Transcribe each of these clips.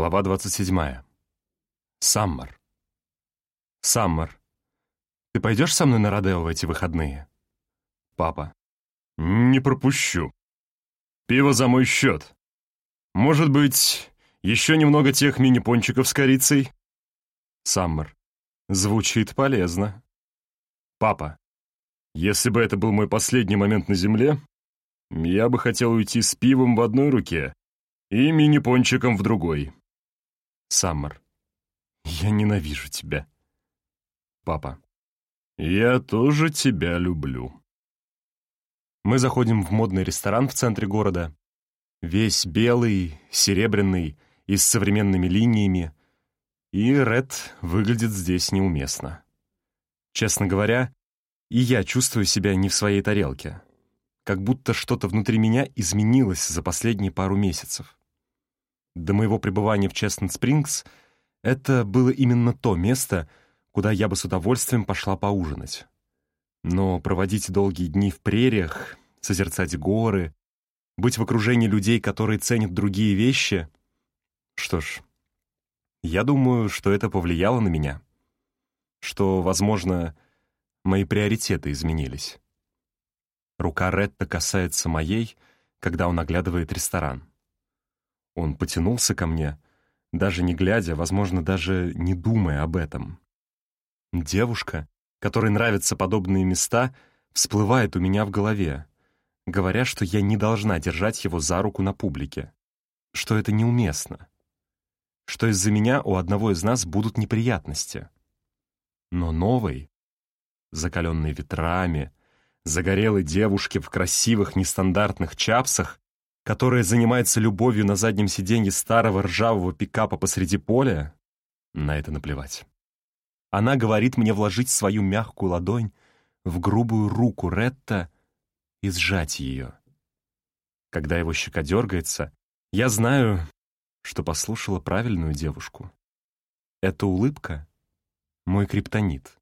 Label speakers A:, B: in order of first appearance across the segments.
A: Глава 27. Саммер. Саммер, ты пойдешь со мной на Родео в эти выходные? Папа. Не пропущу. Пиво за мой счет. Может быть, еще немного тех мини-пончиков с корицей? Саммер. Звучит полезно. Папа. Если бы это был мой последний момент на земле, я бы хотел уйти с пивом в одной руке и мини-пончиком в другой. Саммер. Я ненавижу тебя. Папа. Я тоже тебя люблю. Мы заходим в модный ресторан в центре города. Весь белый, серебряный и с современными линиями. И Ред выглядит здесь неуместно. Честно говоря, и я чувствую себя не в своей тарелке. Как будто что-то внутри меня изменилось за последние пару месяцев. До моего пребывания в Честнет-Спрингс это было именно то место, куда я бы с удовольствием пошла поужинать. Но проводить долгие дни в прериях, созерцать горы, быть в окружении людей, которые ценят другие вещи... Что ж, я думаю, что это повлияло на меня. Что, возможно, мои приоритеты изменились. Рука Ретта касается моей, когда он оглядывает ресторан. Он потянулся ко мне, даже не глядя, возможно, даже не думая об этом. Девушка, которой нравятся подобные места, всплывает у меня в голове, говоря, что я не должна держать его за руку на публике, что это неуместно, что из-за меня у одного из нас будут неприятности. Но новой, закаленной ветрами, загорелой девушке в красивых нестандартных чапсах которая занимается любовью на заднем сиденье старого ржавого пикапа посреди поля, на это наплевать. Она говорит мне вложить свою мягкую ладонь в грубую руку Ретта и сжать ее. Когда его щека дергается, я знаю, что послушала правильную девушку. Эта улыбка — мой криптонит.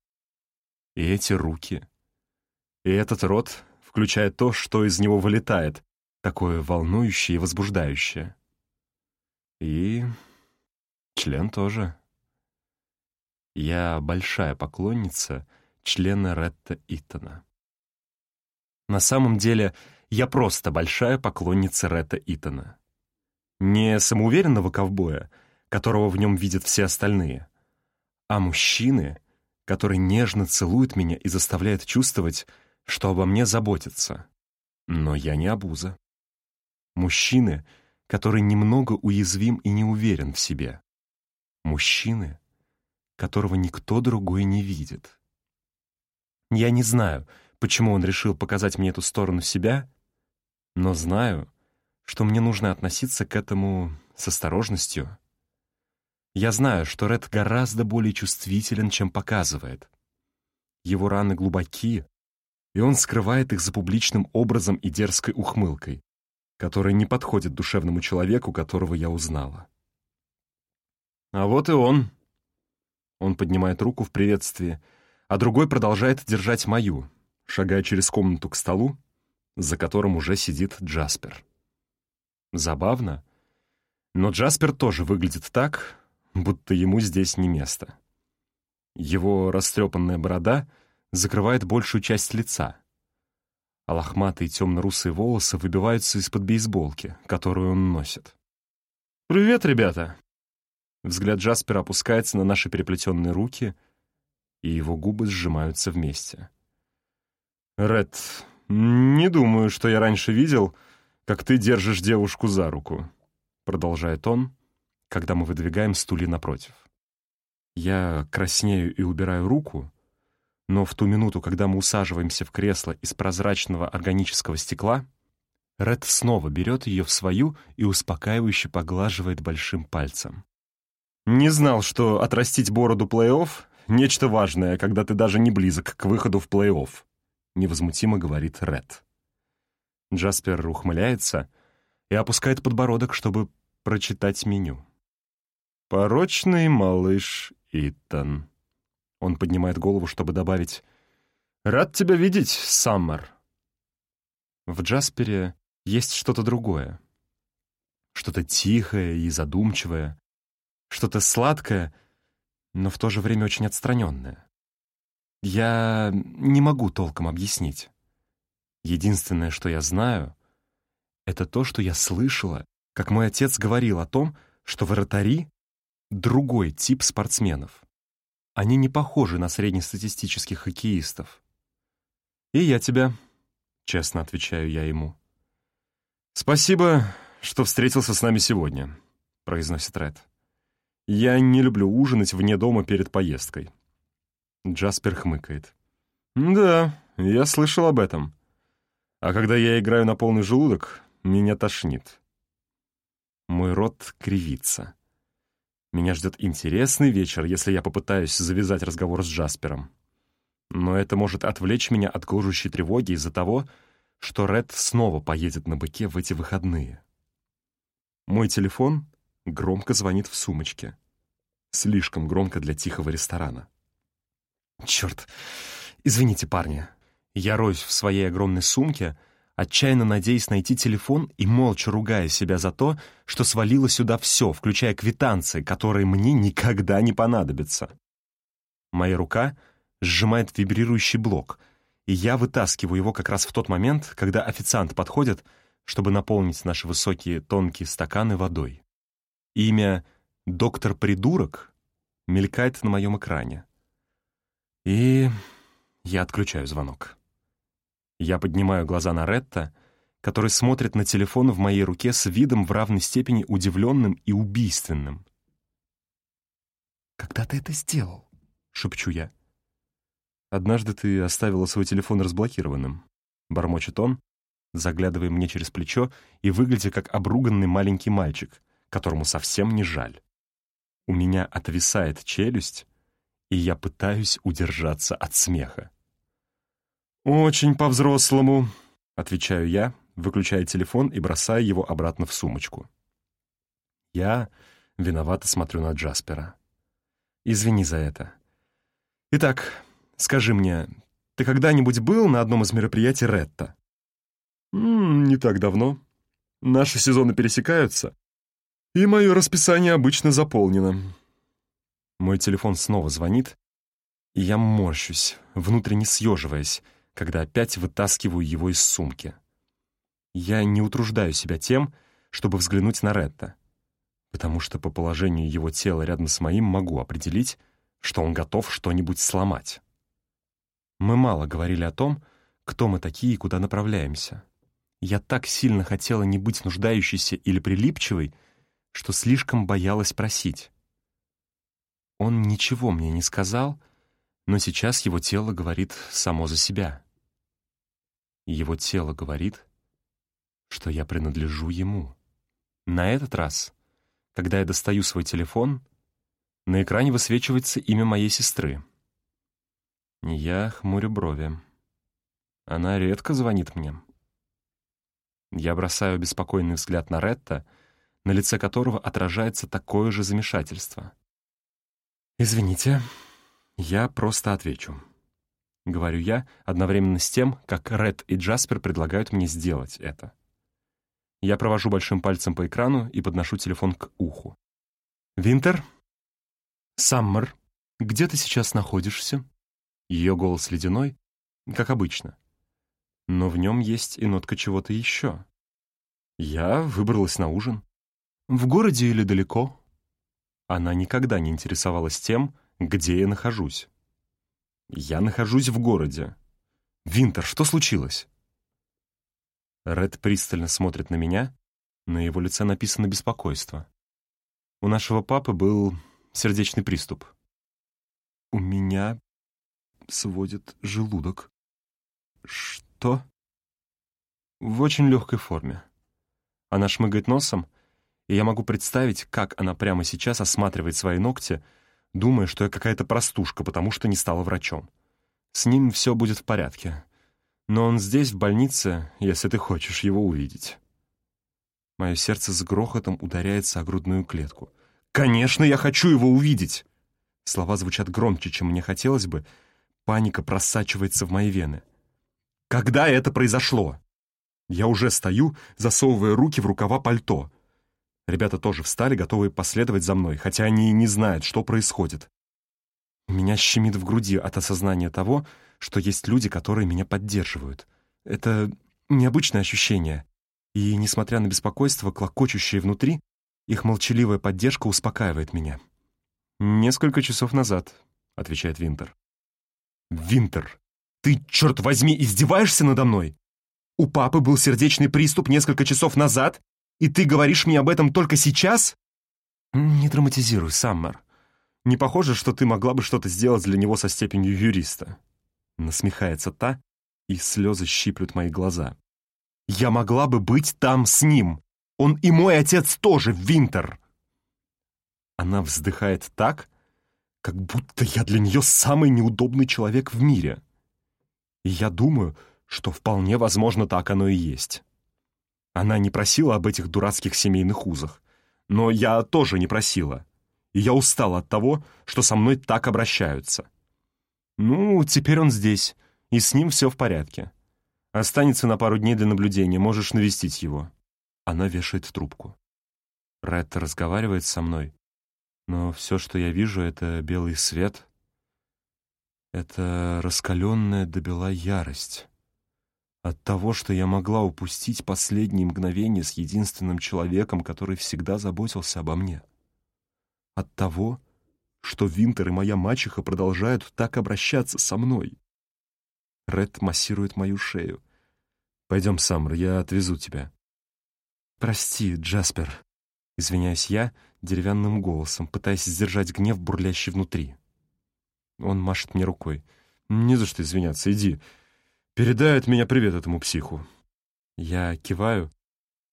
A: И эти руки, и этот рот, включая то, что из него вылетает, такое волнующее и возбуждающее. И член тоже. Я большая поклонница члена Ретта Итона. На самом деле, я просто большая поклонница Ретта Итона. Не самоуверенного ковбоя, которого в нем видят все остальные, а мужчины, который нежно целует меня и заставляет чувствовать, что обо мне заботятся. Но я не обуза. Мужчины, который немного уязвим и не уверен в себе. Мужчины, которого никто другой не видит. Я не знаю, почему он решил показать мне эту сторону себя, но знаю, что мне нужно относиться к этому с осторожностью. Я знаю, что Ред гораздо более чувствителен, чем показывает. Его раны глубоки, и он скрывает их за публичным образом и дерзкой ухмылкой которая не подходит душевному человеку, которого я узнала. А вот и он. Он поднимает руку в приветствии, а другой продолжает держать мою, шагая через комнату к столу, за которым уже сидит Джаспер. Забавно, но Джаспер тоже выглядит так, будто ему здесь не место. Его растрепанная борода закрывает большую часть лица — а лохматые темно-русые волосы выбиваются из-под бейсболки, которую он носит. «Привет, ребята!» Взгляд Джаспера опускается на наши переплетенные руки, и его губы сжимаются вместе. «Ред, не думаю, что я раньше видел, как ты держишь девушку за руку», продолжает он, когда мы выдвигаем стулья напротив. Я краснею и убираю руку, но в ту минуту, когда мы усаживаемся в кресло из прозрачного органического стекла, Ред снова берет ее в свою и успокаивающе поглаживает большим пальцем. «Не знал, что отрастить бороду плей-офф — нечто важное, когда ты даже не близок к выходу в плей-офф», — невозмутимо говорит Ред. Джаспер ухмыляется и опускает подбородок, чтобы прочитать меню. «Порочный малыш Итан», он поднимает голову, чтобы добавить «Рад тебя видеть, Саммер». В Джаспере есть что-то другое. Что-то тихое и задумчивое, Что-то сладкое, но в то же время очень отстраненное. Я не могу толком объяснить. Единственное, что я знаю, это то, что я слышала, как мой отец говорил о том, что вратари — другой тип спортсменов. Они не похожи на среднестатистических хоккеистов. «И я тебя», — честно отвечаю я ему. «Спасибо, что встретился с нами сегодня», — произносит Ред. «Я не люблю ужинать вне дома перед поездкой». Джаспер хмыкает. «Да, я слышал об этом. А когда я играю на полный желудок, меня тошнит». Мой рот кривится. Меня ждет интересный вечер, если я попытаюсь завязать разговор с Джаспером. Но это может отвлечь меня от гложущей тревоги из-за того, что Ред снова поедет на быке в эти выходные. Мой телефон громко звонит в сумочке. Слишком громко для тихого ресторана. Черт, извините, парни. Я роюсь в своей огромной сумке, отчаянно надеясь найти телефон и молча ругая себя за то, что свалило сюда все, включая квитанции, которые мне никогда не понадобятся. Моя рука сжимает вибрирующий блок, и я вытаскиваю его как раз в тот момент, когда официант подходит, чтобы наполнить наши высокие тонкие стаканы водой. Имя «Доктор Придурок» мелькает на моем экране. И я отключаю звонок. Я поднимаю глаза на Ретта, который смотрит на телефон в моей руке с видом в равной степени удивленным и убийственным. «Когда ты это сделал?» — шепчу я. «Однажды ты оставила свой телефон разблокированным», — бормочет он, заглядывая мне через плечо и выглядя как обруганный маленький мальчик, которому совсем не жаль. У меня отвисает челюсть, и я пытаюсь удержаться от смеха. «Очень по-взрослому», — отвечаю я, выключая телефон и бросая его обратно в сумочку. Я виновато смотрю на Джаспера. «Извини за это. Итак, скажи мне, ты когда-нибудь был на одном из мероприятий Ретта?» М «Не так давно. Наши сезоны пересекаются, и мое расписание обычно заполнено». Мой телефон снова звонит, и я морщусь, внутренне съеживаясь, когда опять вытаскиваю его из сумки. Я не утруждаю себя тем, чтобы взглянуть на Ретта, потому что по положению его тела рядом с моим могу определить, что он готов что-нибудь сломать. Мы мало говорили о том, кто мы такие и куда направляемся. Я так сильно хотела не быть нуждающейся или прилипчивой, что слишком боялась просить. Он ничего мне не сказал, но сейчас его тело говорит само за себя. Его тело говорит, что я принадлежу ему. На этот раз, когда я достаю свой телефон, на экране высвечивается имя моей сестры. Я хмурю брови. Она редко звонит мне. Я бросаю беспокойный взгляд на Ретта, на лице которого отражается такое же замешательство. «Извините, я просто отвечу», — говорю я, одновременно с тем, как Ред и Джаспер предлагают мне сделать это. Я провожу большим пальцем по экрану и подношу телефон к уху. «Винтер? Саммер, где ты сейчас находишься?» Ее голос ледяной, как обычно но в нем есть и нотка чего-то еще. Я выбралась на ужин. В городе или далеко? Она никогда не интересовалась тем, где я нахожусь. Я нахожусь в городе. Винтер, что случилось? Ред пристально смотрит на меня, на его лице написано беспокойство. У нашего папы был сердечный приступ. У меня сводит желудок. Что? «В очень легкой форме. Она шмыгает носом, и я могу представить, как она прямо сейчас осматривает свои ногти, думая, что я какая-то простушка, потому что не стала врачом. С ним все будет в порядке. Но он здесь, в больнице, если ты хочешь его увидеть». Мое сердце с грохотом ударяется о грудную клетку. «Конечно, я хочу его увидеть!» Слова звучат громче, чем мне хотелось бы. Паника просачивается в мои вены. Когда это произошло? Я уже стою, засовывая руки в рукава пальто. Ребята тоже встали, готовые последовать за мной, хотя они и не знают, что происходит. Меня щемит в груди от осознания того, что есть люди, которые меня поддерживают. Это необычное ощущение. И, несмотря на беспокойство, клокочущее внутри, их молчаливая поддержка успокаивает меня. «Несколько часов назад», — отвечает Винтер. «Винтер, ты, черт возьми, издеваешься надо мной? У папы был сердечный приступ несколько часов назад, и ты говоришь мне об этом только сейчас?» «Не драматизируй, Саммер. Не похоже, что ты могла бы что-то сделать для него со степенью юриста». Насмехается та, и слезы щиплют мои глаза. «Я могла бы быть там с ним. Он и мой отец тоже, Винтер!» Она вздыхает так, как будто я для нее самый неудобный человек в мире. И я думаю, что вполне возможно так оно и есть. Она не просила об этих дурацких семейных узах, но я тоже не просила. И я устал от того, что со мной так обращаются. Ну, теперь он здесь, и с ним все в порядке. Останется на пару дней для наблюдения, можешь навестить его. Она вешает трубку. Ретт разговаривает со мной, но все, что я вижу, — это белый свет. Это раскаленная до бела ярость. От того, что я могла упустить последние мгновения с единственным человеком, который всегда заботился обо мне. От того, что Винтер и моя мачеха продолжают так обращаться со мной. Ред массирует мою шею. «Пойдем, Саммер, я отвезу тебя». «Прости, Джаспер», — извиняюсь я деревянным голосом, пытаясь сдержать гнев, бурлящий внутри. Он машет мне рукой. «Не за что извиняться, иди. Передай от меня привет этому психу». Я киваю,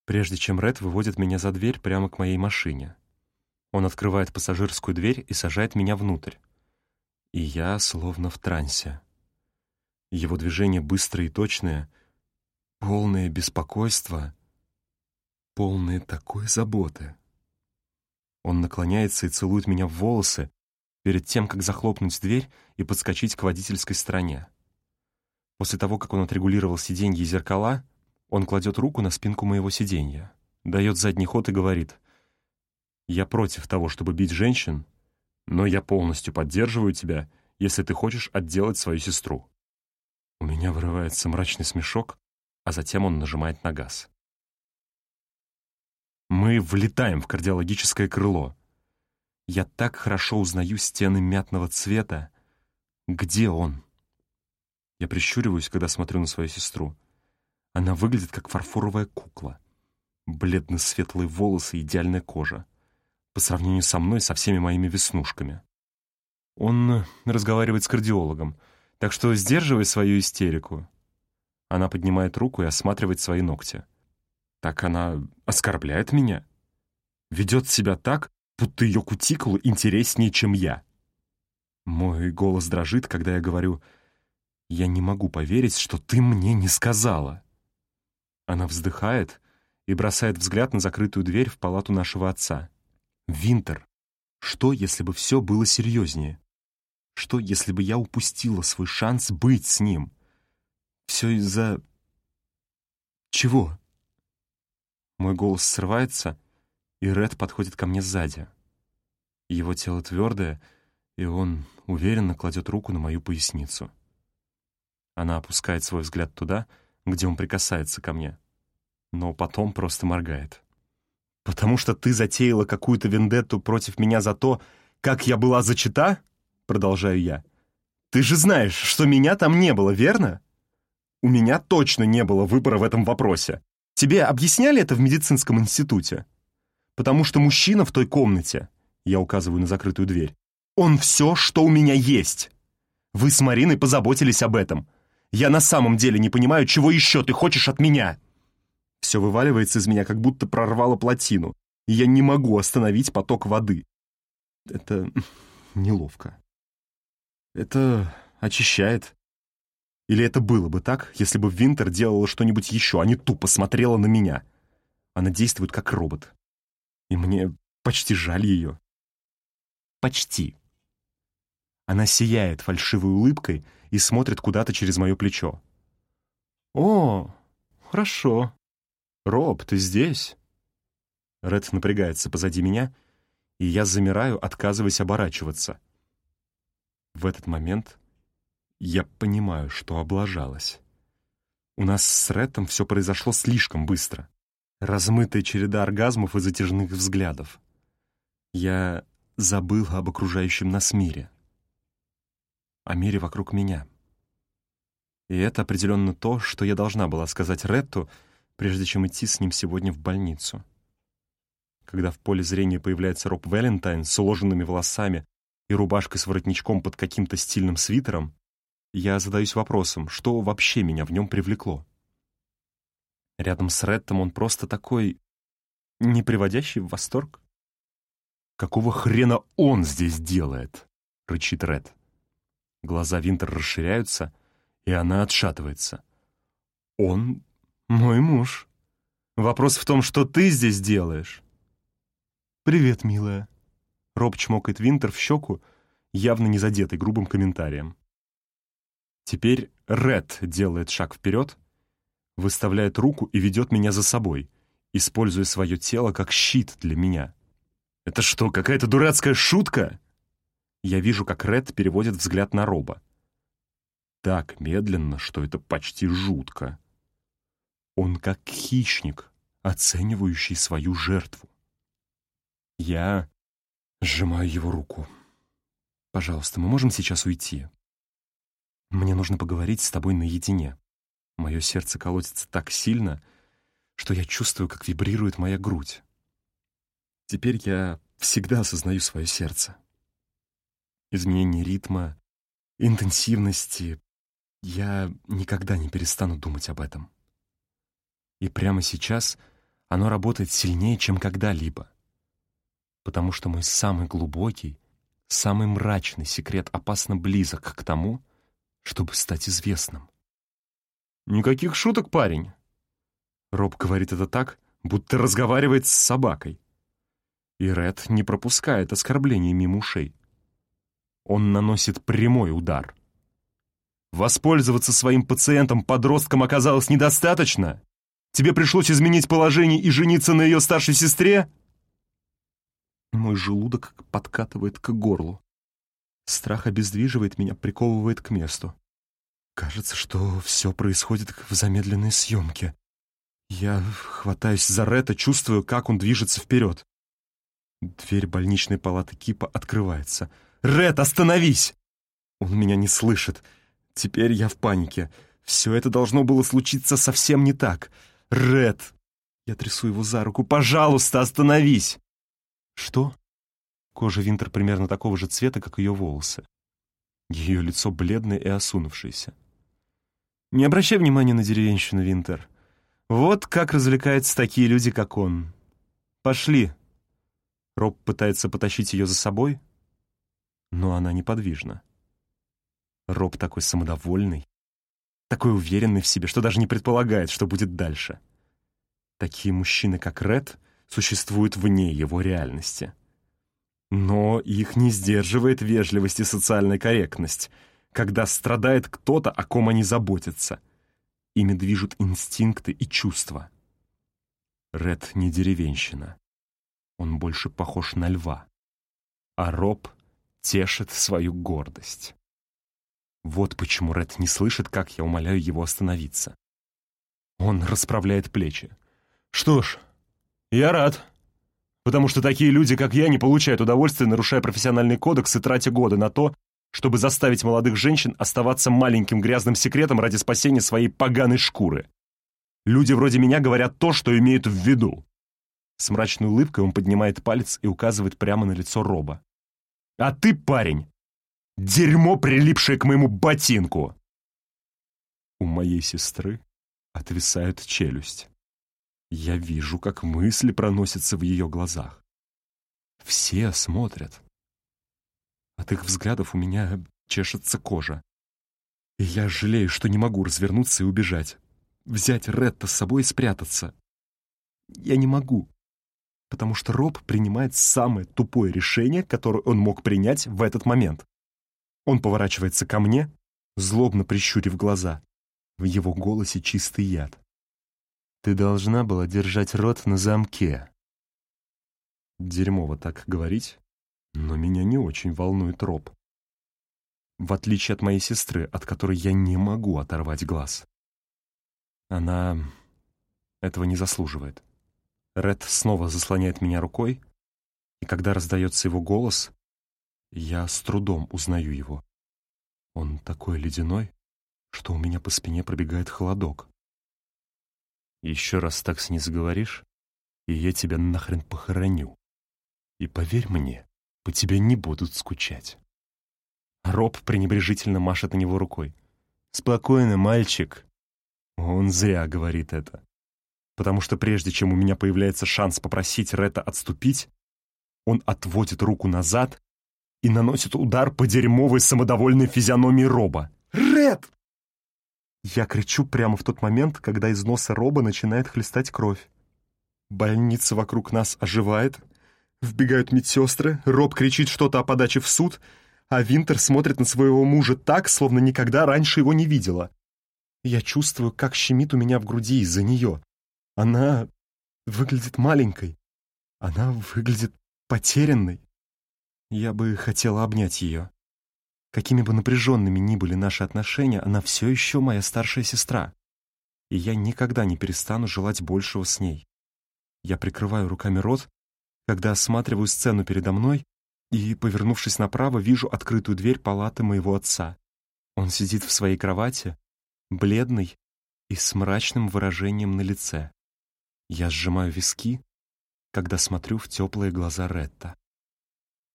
A: прежде чем Ред выводит меня за дверь прямо к моей машине. Он открывает пассажирскую дверь и сажает меня внутрь. И я словно в трансе. Его движения быстрые и точные, полное беспокойство, полные такой заботы. Он наклоняется и целует меня в волосы перед тем, как захлопнуть дверь и подскочить к водительской стороне. После того, как он отрегулировал сиденье и зеркала, он кладет руку на спинку моего сиденья, дает задний ход и говорит, «Я против того, чтобы бить женщин, но я полностью поддерживаю тебя, если ты хочешь отделать свою сестру». У меня вырывается мрачный смешок, а затем он нажимает на газ. Мы влетаем в кардиологическое крыло. Я так хорошо узнаю стены мятного цвета. Где он? Я прищуриваюсь, когда смотрю на свою сестру. Она выглядит как фарфоровая кукла. Бледно-светлые волосы, идеальная кожа. По сравнению со мной, со всеми моими веснушками. Он разговаривает с кардиологом — так что сдерживай свою истерику». Она поднимает руку и осматривает свои ногти. «Так она оскорбляет меня? Ведет себя так, будто ее кутикулы интереснее, чем я». Мой голос дрожит, когда я говорю «Я не могу поверить, что ты мне не сказала». Она вздыхает и бросает взгляд на закрытую дверь в палату нашего отца. «Винтер, что, если бы все было серьезнее? Что, если бы я упустила свой шанс быть с ним? Все из-за... чего? Мой голос срывается, и Ред подходит ко мне сзади. Его тело твердое, и он уверенно кладет руку на мою поясницу. Она опускает свой взгляд туда, где он прикасается ко мне, но потом просто моргает. «Потому что ты затеяла какую-то вендетту против меня за то, как я была зачата?» продолжаю я. «Ты же знаешь, что меня там не было, верно?» «У меня точно не было выбора в этом вопросе. Тебе объясняли это в медицинском институте?» «Потому что мужчина в той комнате, я указываю на закрытую дверь, он все, что у меня есть. Вы с Мариной позаботились об этом. Я на самом деле не понимаю, чего еще ты хочешь от меня?» Все вываливается из меня, как будто прорвало плотину, и я не могу остановить поток воды. Это неловко. Это очищает. Или это было бы так, если бы Винтер делала что-нибудь еще, а не тупо смотрела на меня. Она действует как робот. И мне почти жаль ее. Почти. Она сияет фальшивой улыбкой и смотрит куда-то через мое плечо. «О, хорошо. Роб, ты здесь?» Ред напрягается позади меня, и я замираю, отказываясь оборачиваться. В этот момент я понимаю, что облажалась. У нас с Ретом все произошло слишком быстро. Размытая череда оргазмов и затяжных взглядов. Я забыл об окружающем нас мире. О мире вокруг меня. И это определенно то, что я должна была сказать Ретту, прежде чем идти с ним сегодня в больницу. Когда в поле зрения появляется Роб Валентайн с уложенными волосами и рубашкой с воротничком под каким-то стильным свитером, я задаюсь вопросом, что вообще меня в нем привлекло. Рядом с Реттом он просто такой... не приводящий в восторг. «Какого хрена он здесь делает?» — рычит Ред. Глаза Винтер расширяются, и она отшатывается. «Он мой муж. Вопрос в том, что ты здесь делаешь?» «Привет, милая». Роб чмокает Винтер в щеку, явно не задетый грубым комментарием. Теперь Ред делает шаг вперед, выставляет руку и ведет меня за собой, используя свое тело как щит для меня. «Это что, какая-то дурацкая шутка?» Я вижу, как Ред переводит взгляд на Роба. Так медленно, что это почти жутко. Он как хищник, оценивающий свою жертву. Я сжимаю его руку. «Пожалуйста, мы можем сейчас уйти? Мне нужно поговорить с тобой наедине. Мое сердце колотится так сильно, что я чувствую, как вибрирует моя грудь. Теперь я всегда осознаю свое сердце. Изменение ритма, интенсивности. Я никогда не перестану думать об этом. И прямо сейчас оно работает сильнее, чем когда-либо потому что мой самый глубокий, самый мрачный секрет опасно близок к тому, чтобы стать известным. «Никаких шуток, парень!» Роб говорит это так, будто разговаривает с собакой. И Ред не пропускает оскорблений мимо ушей. Он наносит прямой удар. Воспользоваться своим пациентом-подростком оказалось недостаточно? Тебе пришлось изменить положение и жениться на ее старшей сестре? Мой желудок подкатывает к горлу. Страх обездвиживает меня, приковывает к месту. Кажется, что все происходит в замедленной съемке. Я хватаюсь за Ретта, чувствую, как он движется вперед. Дверь больничной палаты Кипа открывается. «Ред, остановись!» Он меня не слышит. Теперь я в панике. Все это должно было случиться совсем не так. «Ред!» Я трясу его за руку. «Пожалуйста, остановись!» «Что?» Кожа Винтер примерно такого же цвета, как ее волосы. Ее лицо бледное и осунувшееся. «Не обращай внимания на деревенщину, Винтер. Вот как развлекаются такие люди, как он. Пошли!» Роб пытается потащить ее за собой, но она неподвижна. Роб такой самодовольный, такой уверенный в себе, что даже не предполагает, что будет дальше. Такие мужчины, как Ред, существуют вне его реальности. Но их не сдерживает вежливость и социальная корректность, когда страдает кто-то, о ком они заботятся. Ими движут инстинкты и чувства. Ред не деревенщина. Он больше похож на льва. А Роб тешит свою гордость. Вот почему Ред не слышит, как я умоляю его остановиться. Он расправляет плечи. «Что ж, «Я рад. Потому что такие люди, как я, не получают удовольствия, нарушая профессиональный кодекс и тратя годы на то, чтобы заставить молодых женщин оставаться маленьким грязным секретом ради спасения своей поганой шкуры. Люди вроде меня говорят то, что имеют в виду». С мрачной улыбкой он поднимает палец и указывает прямо на лицо Роба. «А ты, парень, дерьмо, прилипшее к моему ботинку!» У моей сестры отвисает челюсть. Я вижу, как мысли проносятся в ее глазах. Все смотрят. От их взглядов у меня чешется кожа. И я жалею, что не могу развернуться и убежать. Взять Ретта с собой и спрятаться. Я не могу. Потому что Роб принимает самое тупое решение, которое он мог принять в этот момент. Он поворачивается ко мне, злобно прищурив глаза. В его голосе чистый яд. Ты должна была держать рот на замке. Дерьмово так говорить, но меня не очень волнует Роб. В отличие от моей сестры, от которой я не могу оторвать глаз. Она этого не заслуживает. Ред снова заслоняет меня рукой, и когда раздается его голос, я с трудом узнаю его. Он такой ледяной, что у меня по спине пробегает холодок. Еще раз так с ней заговоришь, и я тебя нахрен похороню. И поверь мне, по тебе не будут скучать. Роб пренебрежительно машет на него рукой. «Спокойно, мальчик». Он зря говорит это. Потому что прежде чем у меня появляется шанс попросить Ретта отступить, он отводит руку назад и наносит удар по дерьмовой самодовольной физиономии Роба. «Ред!» Я кричу прямо в тот момент, когда из носа Роба начинает хлестать кровь. Больница вокруг нас оживает. Вбегают медсестры, Роб кричит что-то о подаче в суд, а Винтер смотрит на своего мужа так, словно никогда раньше его не видела. Я чувствую, как щемит у меня в груди из-за нее. Она выглядит маленькой. Она выглядит потерянной. Я бы хотела обнять ее. Какими бы напряженными ни были наши отношения, она все еще моя старшая сестра. И я никогда не перестану желать большего с ней. Я прикрываю руками рот, когда осматриваю сцену передо мной и, повернувшись направо, вижу открытую дверь палаты моего отца. Он сидит в своей кровати, бледный и с мрачным выражением на лице. Я сжимаю виски, когда смотрю в теплые глаза Ретта.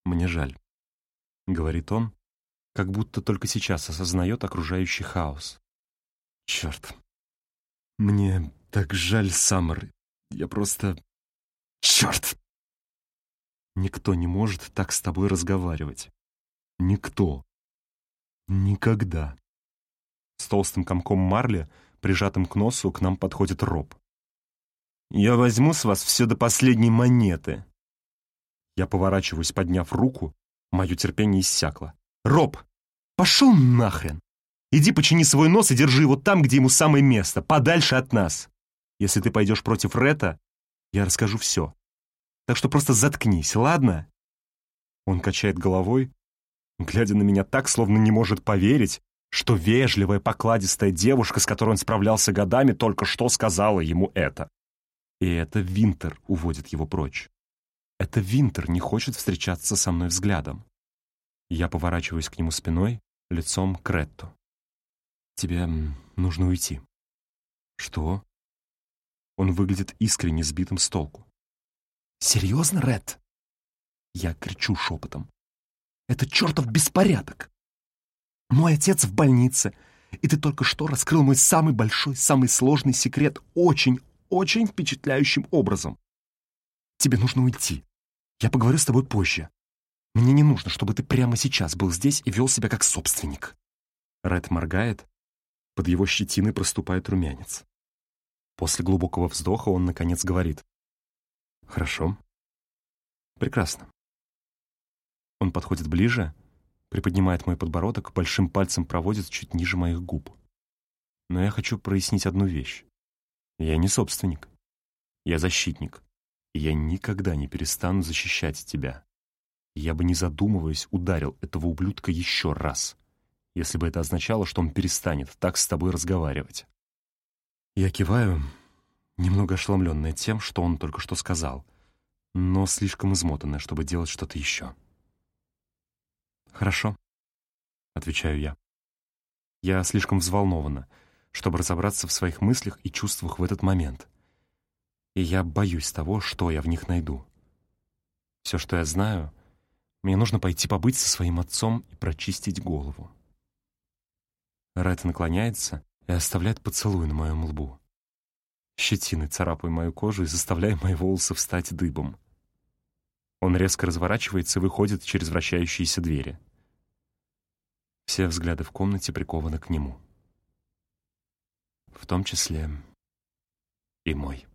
A: «Мне жаль», — говорит он, как будто только сейчас осознает окружающий хаос. «Черт! Мне так жаль, Саммер. Я просто... Черт!» «Никто не может так с тобой разговаривать. Никто. Никогда». С толстым комком марли, прижатым к носу, к нам подходит Роб. «Я возьму с вас все до последней монеты», я поворачиваюсь, подняв руку. Мое терпение иссякло. «Роб, пошел нахрен! Иди почини свой нос и держи его там, где ему самое место, подальше от нас. Если ты пойдешь против Рета, я расскажу все. Так что просто заткнись, ладно?» Он качает головой, глядя на меня так, словно не может поверить, что вежливая, покладистая девушка, с которой он справлялся годами, только что сказала ему это. И это Винтер уводит его прочь. Это Винтер не хочет встречаться со мной взглядом. Я поворачиваюсь к нему спиной, лицом к Ретту. «Тебе нужно уйти». «Что?» Он выглядит искренне сбитым с толку. «Серьезно, Ред?» Я кричу шепотом. «Это чертов беспорядок! Мой отец в больнице, и ты только что раскрыл мой самый большой, самый сложный секрет очень, очень впечатляющим образом. Тебе нужно уйти. Я поговорю с тобой позже. Мне не нужно, чтобы ты прямо сейчас был здесь и вел себя как собственник». Ред моргает. Под его щетиной проступает румянец. После глубокого вздоха он, наконец, говорит. «Хорошо. Прекрасно». Он подходит ближе, приподнимает мой подбородок, большим пальцем проводит чуть ниже моих губ. Но я хочу прояснить одну вещь. Я не собственник. Я защитник и я никогда не перестану защищать тебя. Я бы, не задумываясь, ударил этого ублюдка еще раз, если бы это означало, что он перестанет так с тобой разговаривать. Я киваю, немного ошеломленная тем, что он только что сказал, но слишком измотанная, чтобы делать что-то еще. «Хорошо», — отвечаю я. Я слишком взволнована, чтобы разобраться в своих мыслях и чувствах в этот момент — и я боюсь того, что я в них найду. Все, что я знаю, мне нужно пойти побыть со своим отцом и прочистить голову. Райт наклоняется и оставляет поцелуй на моем лбу. Щетины царапая мою кожу и заставляя мои волосы встать дыбом. Он резко разворачивается и выходит через вращающиеся двери. Все взгляды в комнате прикованы к нему. В том числе и мой.